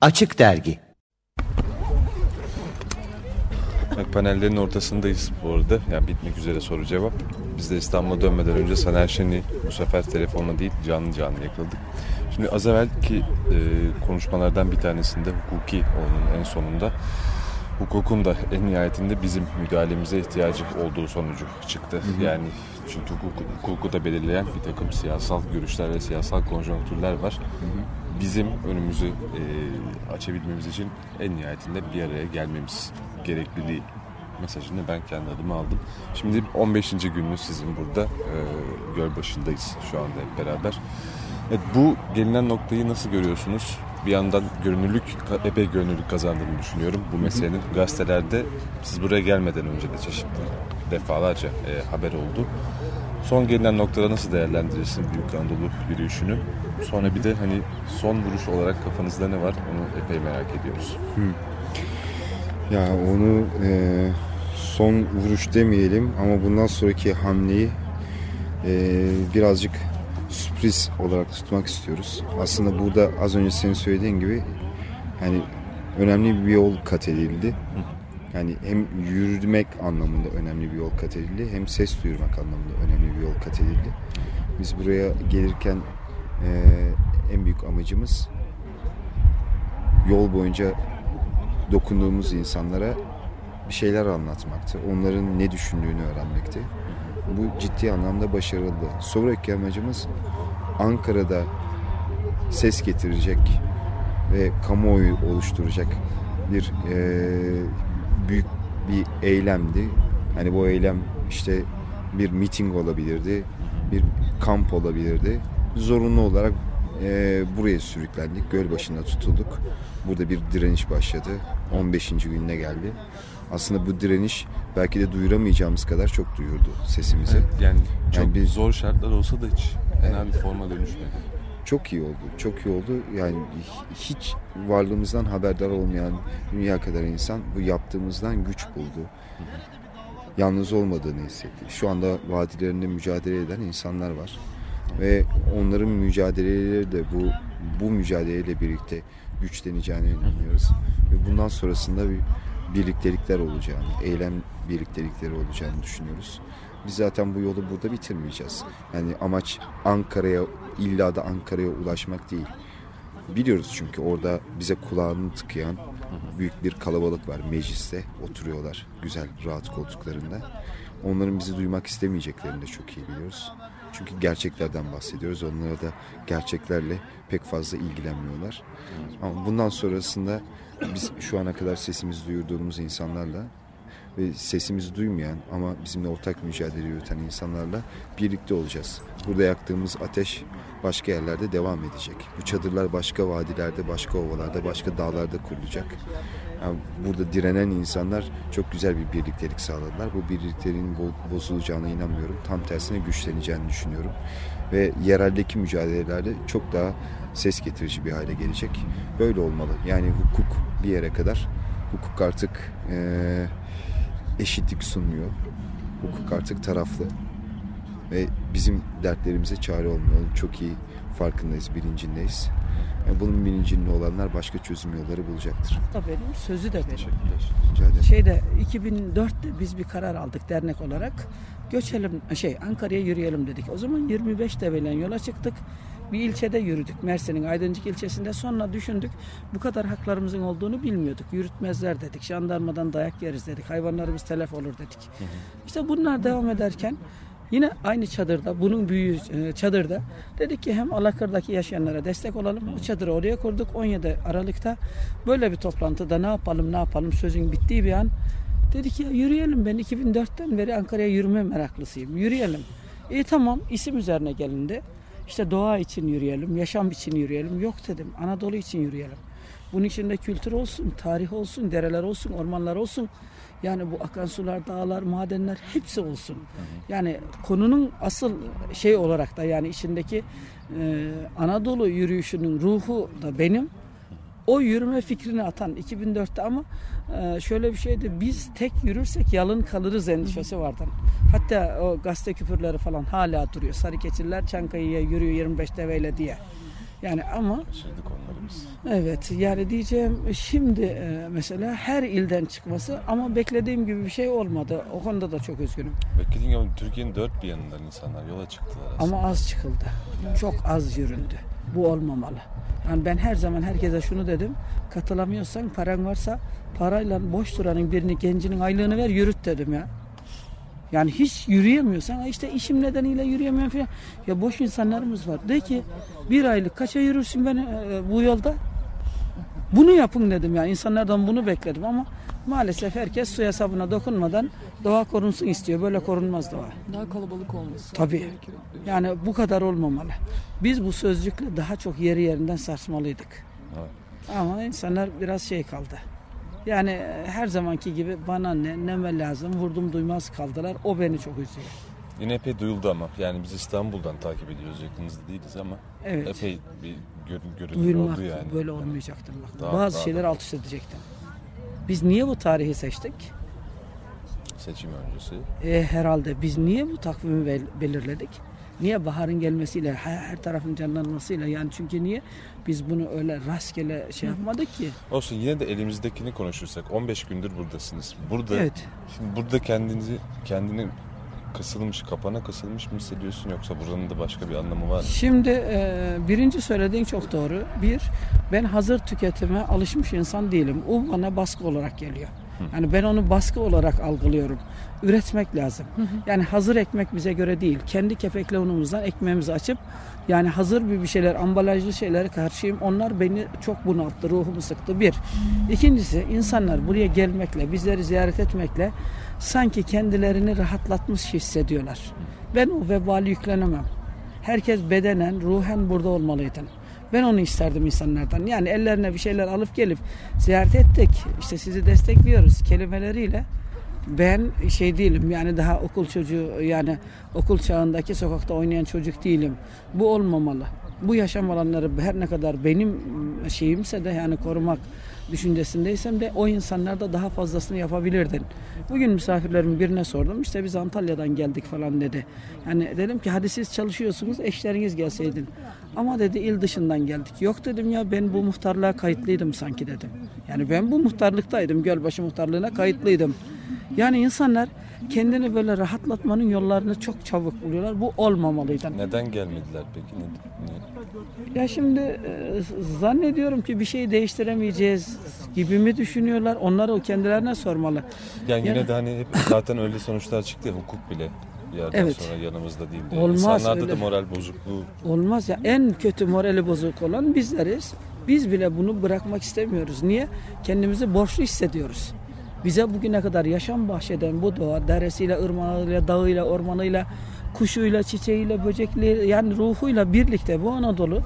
Açık Dergi Bak panellerin ortasındayız bu arada. Yani bitmek üzere soru cevap. Biz de İstanbul'a dönmeden önce Saner Şen'i bu sefer telefonla değil canlı canlı yakaladık. Şimdi az evvelki e, konuşmalardan bir tanesinde hukuki olanın en sonunda hukukun da en nihayetinde bizim müdahalemize ihtiyacı olduğu sonucu çıktı. Hı hı. Yani çünkü hukuk, hukuku da belirleyen bir takım siyasal görüşler ve siyasal konjonktürler var. Hı hı. Bizim önümüzü e, açabilmemiz için en nihayetinde bir araya gelmemiz gerekliliği mesajını ben kendi adıma aldım. Şimdi 15. gününü sizin burada e, göl başındayız şu anda hep beraber. Evet, bu gelinen noktayı nasıl görüyorsunuz? Bir yandan görünürlük, epey görünürlük kazandığını düşünüyorum bu meselenin. Gazetelerde siz buraya gelmeden önce de çeşitli defalarca e, haber oldu. Son gelinen noktada nasıl değerlendirirsin Büyük Anadolu yürüyüşünü? Sonra bir de hani son vuruş olarak kafanızda ne var onu epey merak ediyoruz. Hmm. Ya onu e, son vuruş demeyelim ama bundan sonraki hamleyi e, birazcık sürpriz olarak tutmak istiyoruz. Aslında burada az önce senin söylediğin gibi hani önemli bir yol kat edildi. Yani hem yürümek anlamında önemli bir yol kat edildi hem ses duyurmak anlamında önemli bir yol kat edildi. Biz buraya gelirken e, en büyük amacımız yol boyunca dokunduğumuz insanlara bir şeyler anlatmaktı. Onların ne düşündüğünü öğrenmekti. Bu ciddi anlamda başarılı. Sonraki amacımız Ankara'da ses getirecek ve kamuoyu oluşturacak bir e, büyük bir eylemdi. Hani bu eylem işte bir miting olabilirdi, bir kamp olabilirdi. Zorunlu olarak e, buraya sürüklendik. Göl başında tutulduk. Burada bir direniş başladı. 15. gününe geldi. Aslında bu direniş belki de duyuramayacağımız kadar çok duyurdu sesimizi. Evet, yani çok yani biz, zor şartlar olsa da hiç fena bir forma dönüşmedi. Çok iyi oldu. Çok iyi oldu. Yani hiç varlığımızdan haberdar olmayan dünya kadar insan bu yaptığımızdan güç buldu. Yalnız olmadığını hissetti. Şu anda vadilerinde mücadele eden insanlar var. Ve onların mücadeleleri de bu bu mücadeleyle birlikte güçleneceğine inanıyoruz. Ve bundan sonrasında bir birliktelikler olacağını, eylem birliktelikleri olacağını düşünüyoruz. Biz zaten bu yolu burada bitirmeyeceğiz. Yani amaç Ankara'ya, illa da Ankara'ya ulaşmak değil. Biliyoruz çünkü orada bize kulağını tıkayan büyük bir kalabalık var mecliste oturuyorlar güzel rahat koltuklarında. Onların bizi duymak istemeyeceklerini de çok iyi biliyoruz. Çünkü gerçeklerden bahsediyoruz. Onlara da gerçeklerle pek fazla ilgilenmiyorlar. Ama bundan sonrasında biz şu ana kadar sesimizi duyurduğumuz insanlarla ve sesimizi duymayan ama bizimle ortak mücadele yürüten insanlarla birlikte olacağız. Burada yaktığımız ateş başka yerlerde devam edecek. Bu çadırlar başka vadilerde, başka ovalarda, başka dağlarda kurulacak. Yani burada direnen insanlar çok güzel bir birliktelik sağladılar. Bu birlikteliğin bozulacağına inanmıyorum. Tam tersine güçleneceğini düşünüyorum. Ve yereldeki mücadelelerde çok daha ses getirici bir hale gelecek. Böyle olmalı. Yani hukuk bir yere kadar. Hukuk artık e, eşitlik sunmuyor. Hukuk artık taraflı. Ve bizim dertlerimize çare olmuyor. Çok iyi farkındayız, bilincindeyiz. Yani bunun bilincinde olanlar başka çözüm yolları bulacaktır. Da benim, sözü de benim. Şeyde 2004'te biz bir karar aldık dernek olarak. Göçelim, şey Ankara'ya yürüyelim dedik. O zaman 25 deveyle yola çıktık. Bir ilçede yürüdük. Mersin'in Aydıncık ilçesinde. Sonra düşündük. Bu kadar haklarımızın olduğunu bilmiyorduk. Yürütmezler dedik. Jandarmadan dayak yeriz dedik. Hayvanlarımız telef olur dedik. Hı hı. İşte bunlar devam ederken Yine aynı çadırda, bunun büyüğü e, çadırda dedik ki hem Alakır'daki yaşayanlara destek olalım. Bu çadırı oraya kurduk. 17 Aralık'ta böyle bir toplantıda ne yapalım ne yapalım sözün bittiği bir an dedik ya yürüyelim ben 2004'ten beri Ankara'ya yürüme meraklısıyım. Yürüyelim. İyi tamam isim üzerine gelindi. İşte doğa için yürüyelim, yaşam için yürüyelim. Yok dedim Anadolu için yürüyelim. Bunun içinde kültür olsun, tarih olsun, dereler olsun, ormanlar olsun. Yani bu akan sular, dağlar, madenler hepsi olsun. Yani konunun asıl şey olarak da yani içindeki e, Anadolu yürüyüşünün ruhu da benim. O yürüme fikrini atan 2004'te ama e, şöyle bir şeydi biz tek yürürsek yalın kalırız endişesi vardı. Hatta o gazete küpürleri falan hala duruyor. Sarı keçiler Çankaya'ya yürüyor 25 deveyle diye. Yani ama onları biz. evet yani diyeceğim şimdi e, mesela her ilden çıkması ama beklediğim gibi bir şey olmadı. O konuda da çok üzgünüm. Beklediğin gibi Türkiye'nin dört bir yanından insanlar yola çıktılar aslında. Ama az çıkıldı. Çok az yüründü. Bu olmamalı. Yani ben her zaman herkese şunu dedim. Katılamıyorsan paran varsa parayla boş duranın birini gencinin aylığını ver yürüt dedim ya. Yani hiç yürüyemiyorsan "Ha işte işim nedeniyle yürüyemiyorum falan. Ya boş insanlarımız var. De ki bir aylık kaça yürürsün ben e, bu yolda? Bunu yapın dedim ya. İnsanlardan bunu bekledim ama maalesef herkes suya sabuna dokunmadan doğa korunsun istiyor. Böyle korunmaz doğa. Daha kalabalık olması Tabii. Yani bu kadar olmamalı. Biz bu sözcükle daha çok yeri yerinden sarsmalıydık. Evet. Ama insanlar biraz şey kaldı. Yani e, her zamanki gibi bana ne, neme lazım vurdum duymaz kaldılar. O beni çok üzüyor. Yine epey duyuldu ama. Yani biz İstanbul'dan takip ediyoruz. Yakınızda değiliz ama Evet. epey bir görün, görünür Duyulmak oldu yani. böyle olmayacaktı. Bak. Daha- Bazı daha şeyler da- alt üst edecektim. Biz niye bu tarihi seçtik? Seçim öncesi. E, herhalde biz niye bu takvimi bel- belirledik? Niye baharın gelmesiyle, her, her tarafın canlanmasıyla yani çünkü niye biz bunu öyle rastgele şey yapmadık ki? Olsun yine de elimizdekini konuşursak 15 gündür buradasınız. Burada Evet. şimdi burada kendinizi kendini kısılmış, kapana kısılmış mı hissediyorsun yoksa buranın da başka bir anlamı var mı? Şimdi e, birinci söylediğin çok doğru. Bir, ben hazır tüketime alışmış insan değilim. O bana baskı olarak geliyor. Yani ben onu baskı olarak algılıyorum. Üretmek lazım. Yani hazır ekmek bize göre değil. Kendi kepekle unumuzdan ekmeğimizi açıp yani hazır bir bir şeyler, ambalajlı şeylere karşıyım. Onlar beni çok bunalttı, ruhumu sıktı. Bir. İkincisi insanlar buraya gelmekle, bizleri ziyaret etmekle sanki kendilerini rahatlatmış hissediyorlar. Ben o vebali yüklenemem. Herkes bedenen, ruhen burada olmalıydı. Ben onu isterdim insanlardan. Yani ellerine bir şeyler alıp gelip ziyaret ettik. İşte sizi destekliyoruz kelimeleriyle. Ben şey değilim yani daha okul çocuğu yani okul çağındaki sokakta oynayan çocuk değilim. Bu olmamalı. Bu yaşam alanları her ne kadar benim şeyimse de yani korumak düşüncesindeysem de o insanlar da daha fazlasını yapabilirdin. Bugün misafirlerimin birine sordum. İşte biz Antalya'dan geldik falan dedi. Yani dedim ki hadi siz çalışıyorsunuz eşleriniz gelseydin. Ama dedi il dışından geldik. Yok dedim ya ben bu muhtarlığa kayıtlıydım sanki dedim. Yani ben bu muhtarlıktaydım. Gölbaşı muhtarlığına kayıtlıydım. Yani insanlar kendini böyle rahatlatmanın yollarını çok çabuk buluyorlar. Bu olmamalıydı. Neden gelmediler peki? Ne- niye? Ya şimdi e, zannediyorum ki bir şey değiştiremeyeceğiz gibi mi düşünüyorlar? Onları o kendilerine sormalı. Yani yine Yani- de hani hep zaten öyle sonuçlar çıktı ya hukuk bile yerden Evet. sonra yanımızda değil diye. Olmaz İnsanlarda öyle. da moral bozukluğu Olmaz ya en kötü morali bozuk olan bizleriz. Biz bile bunu bırakmak istemiyoruz. Niye? Kendimizi borçlu hissediyoruz. Bize bugüne kadar yaşam bahşeden bu doğa deresiyle, ırmağıyla, dağıyla, ormanıyla, kuşuyla, çiçeğiyle, böcekle yani ruhuyla birlikte bu Anadolu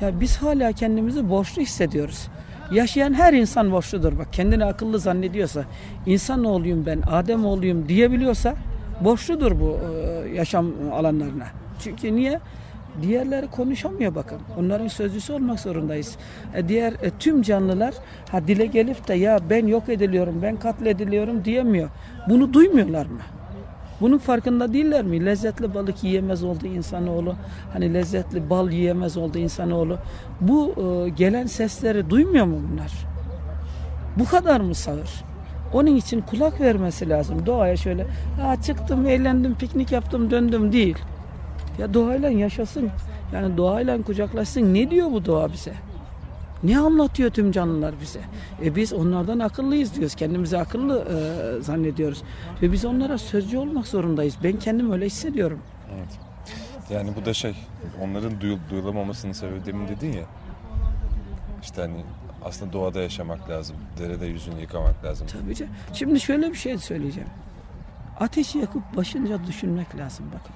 ya biz hala kendimizi borçlu hissediyoruz. Yaşayan her insan borçludur. Bak kendini akıllı zannediyorsa, insan oğluyum ben, Adem oğluyum diyebiliyorsa borçludur bu e, yaşam alanlarına. Çünkü niye? Diğerleri konuşamıyor bakın. Onların sözcüsü olmak zorundayız. E, diğer e, tüm canlılar ha dile gelip de ya ben yok ediliyorum, ben katlediliyorum diyemiyor. Bunu duymuyorlar mı? Bunun farkında değiller mi? Lezzetli balık yiyemez oldu insanoğlu. Hani lezzetli bal yiyemez oldu insanoğlu. Bu e, gelen sesleri duymuyor mu bunlar? Bu kadar mı sağır? Onun için kulak vermesi lazım. Doğaya şöyle ha çıktım, eğlendim, piknik yaptım, döndüm değil. Ya doğayla yaşasın. Yani doğayla kucaklaşsın. Ne diyor bu doğa bize? Ne anlatıyor tüm canlılar bize? E biz onlardan akıllıyız diyoruz. Kendimizi akıllı e, zannediyoruz. Ve biz onlara sözcü olmak zorundayız. Ben kendim öyle hissediyorum. Evet. Yani bu da şey, onların duyul, duyulamamasının sebebi demin dedin ya. İşte hani aslında doğada yaşamak lazım. Derede yüzünü yıkamak lazım. Tabii canım. Şimdi şöyle bir şey söyleyeceğim. Ateşi yakıp başınca düşünmek lazım bakın.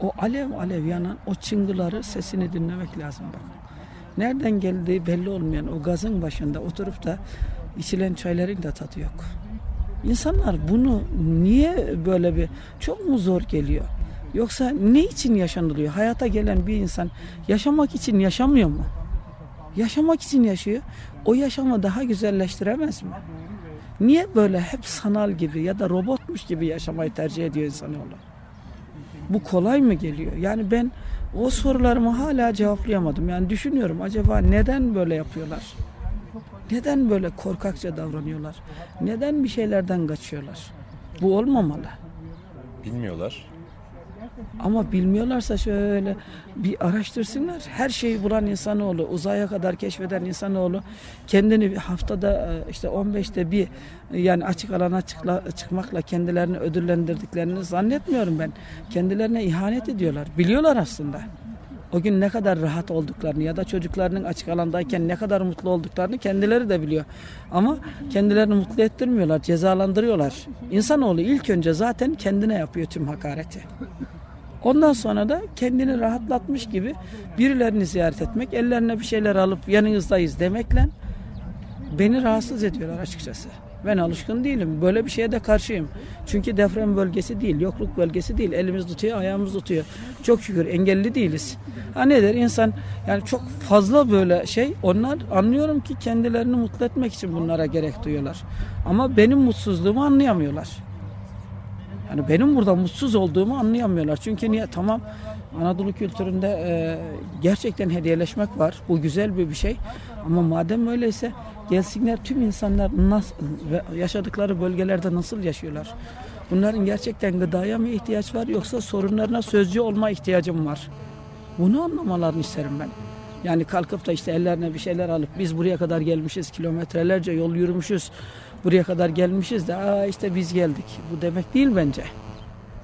O alev alev yanan o çıngıları sesini dinlemek lazım bakın. Nereden geldiği belli olmayan o gazın başında oturup da içilen çayların da tadı yok. İnsanlar bunu niye böyle bir çok mu zor geliyor? Yoksa ne için yaşanılıyor? Hayata gelen bir insan yaşamak için yaşamıyor mu? Yaşamak için yaşıyor. O yaşamı daha güzelleştiremez mi? Niye böyle hep sanal gibi ya da robotmuş gibi yaşamayı tercih ediyor insanoğlu? Bu kolay mı geliyor? Yani ben o sorularımı hala cevaplayamadım. Yani düşünüyorum acaba neden böyle yapıyorlar? Neden böyle korkakça davranıyorlar? Neden bir şeylerden kaçıyorlar? Bu olmamalı. Bilmiyorlar. Ama bilmiyorlarsa şöyle bir araştırsınlar. Her şeyi bulan insanoğlu, uzaya kadar keşfeden insanoğlu kendini haftada e, işte 15'te bir yani açık alana çıkla, çıkmakla kendilerini ödüllendirdiklerini zannetmiyorum ben. Kendilerine ihanet ediyorlar. Biliyorlar aslında. O gün ne kadar rahat olduklarını ya da çocuklarının açık alandayken ne kadar mutlu olduklarını kendileri de biliyor. Ama kendilerini mutlu ettirmiyorlar, cezalandırıyorlar. İnsanoğlu ilk önce zaten kendine yapıyor tüm hakareti. Ondan sonra da kendini rahatlatmış gibi birilerini ziyaret etmek, ellerine bir şeyler alıp yanınızdayız demekle beni rahatsız ediyorlar açıkçası. Ben alışkın değilim. Böyle bir şeye de karşıyım. Çünkü deprem bölgesi değil, yokluk bölgesi değil. Elimiz tutuyor, ayağımız tutuyor. Çok şükür engelli değiliz. Ha nedir? İnsan yani çok fazla böyle şey. Onlar anlıyorum ki kendilerini mutlu etmek için bunlara gerek duyuyorlar. Ama benim mutsuzluğumu anlayamıyorlar. Yani benim burada mutsuz olduğumu anlayamıyorlar. Çünkü niye? Tamam Anadolu kültüründe e, gerçekten hediyeleşmek var. Bu güzel bir bir şey. Ama madem öyleyse gelsinler tüm insanlar nasıl yaşadıkları bölgelerde nasıl yaşıyorlar? Bunların gerçekten gıdaya mı ihtiyaç var yoksa sorunlarına sözcü olma ihtiyacım var? Bunu anlamalarını isterim ben. Yani kalkıp da işte ellerine bir şeyler alıp biz buraya kadar gelmişiz, kilometrelerce yol yürümüşüz, buraya kadar gelmişiz de aa işte biz geldik. Bu demek değil bence.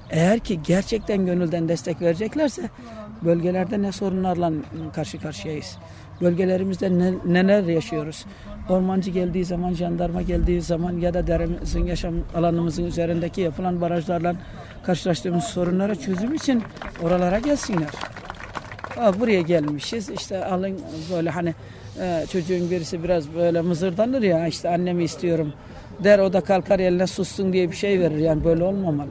Eğer ki gerçekten gönülden destek vereceklerse bölgelerde ne sorunlarla karşı karşıyayız. Bölgelerimizde ne, neler yaşıyoruz. Ormancı geldiği zaman, jandarma geldiği zaman ya da deremizin yaşam alanımızın üzerindeki yapılan barajlarla karşılaştığımız sorunlara çözüm için oralara gelsinler. Buraya gelmişiz işte alın böyle hani e, çocuğun birisi biraz böyle mızırdanır ya işte annemi istiyorum der o da kalkar eline sussun diye bir şey verir yani böyle olmamalı.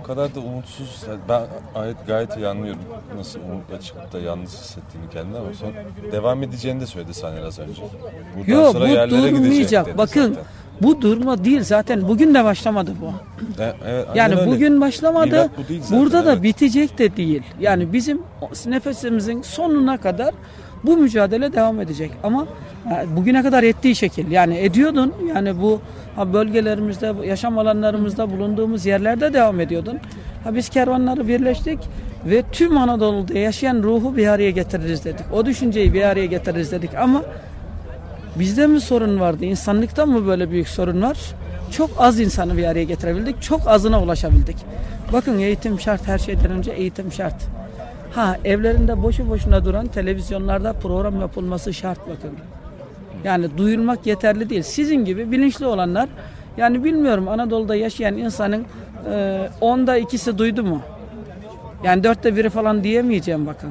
O kadar da umutsuz. Ben gayet, gayet iyi anlıyorum nasıl umutla çıkıp da yalnız hissettiğini kendine ama sonra devam edeceğini de söyledi Saner az önce. Buradan Yok sonra bu durmayacak. Bakın zaten. Bu durma değil zaten. Bugün de başlamadı bu. E, evet, yani öyle. bugün başlamadı. Bu değil zaten, Burada evet. da bitecek de değil. Yani bizim nefesimizin sonuna kadar bu mücadele devam edecek. Ama bugüne kadar ettiği şekil yani ediyordun yani bu bölgelerimizde yaşam alanlarımızda bulunduğumuz yerlerde devam ediyordun. Ha biz kervanları birleştik ve tüm Anadolu'da yaşayan ruhu bir araya getiririz dedik. O düşünceyi bir araya getiririz dedik ama bizde mi sorun vardı? İnsanlıkta mı böyle büyük sorun var? Çok az insanı bir araya getirebildik. Çok azına ulaşabildik. Bakın eğitim şart her şeyden önce eğitim şart. Ha evlerinde boşu boşuna duran televizyonlarda program yapılması şart bakın. Yani duyulmak yeterli değil. Sizin gibi bilinçli olanlar yani bilmiyorum Anadolu'da yaşayan insanın e, onda ikisi duydu mu? Yani dörtte biri falan diyemeyeceğim bakın.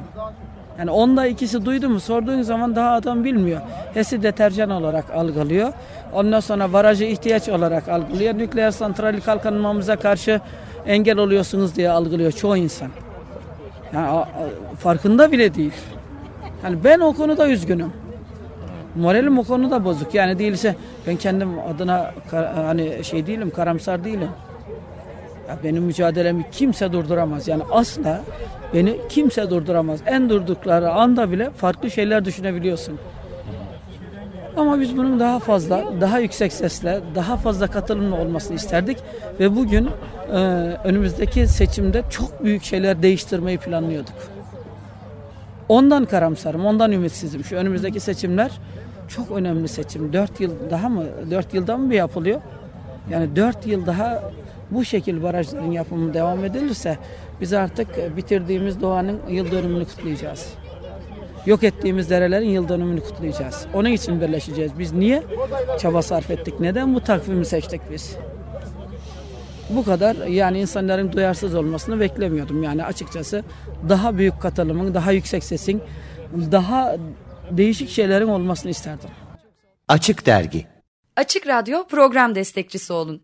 Yani onda ikisi duydu mu sorduğun zaman daha adam bilmiyor. HES'i deterjan olarak algılıyor. Ondan sonra barajı ihtiyaç olarak algılıyor. Nükleer santrali kalkınmamıza karşı engel oluyorsunuz diye algılıyor çoğu insan. Yani farkında bile değil. Yani ben o konuda üzgünüm. Moralim o konuda bozuk. Yani değilse ben kendim adına hani şey değilim, karamsar değilim. Ya benim mücadelemi kimse durduramaz. Yani asla beni kimse durduramaz. En durdukları anda bile farklı şeyler düşünebiliyorsun. Ama biz bunun daha fazla, daha yüksek sesle, daha fazla katılımlı olmasını isterdik. Ve bugün e, önümüzdeki seçimde çok büyük şeyler değiştirmeyi planlıyorduk. Ondan karamsarım, ondan ümitsizim. Şu önümüzdeki seçimler çok önemli seçim. Dört yıl daha mı, dört yılda mı bir yapılıyor? Yani dört yıl daha bu şekil barajların yapımı devam edilirse biz artık bitirdiğimiz doğanın yıl dönümünü kutlayacağız. Yok ettiğimiz derelerin yıl dönümünü kutlayacağız. Onun için birleşeceğiz. Biz niye çaba sarf ettik? Neden bu takvimi seçtik biz? Bu kadar yani insanların duyarsız olmasını beklemiyordum. Yani açıkçası daha büyük katılımın, daha yüksek sesin, daha değişik şeylerin olmasını isterdim. Açık Dergi Açık Radyo program destekçisi olun.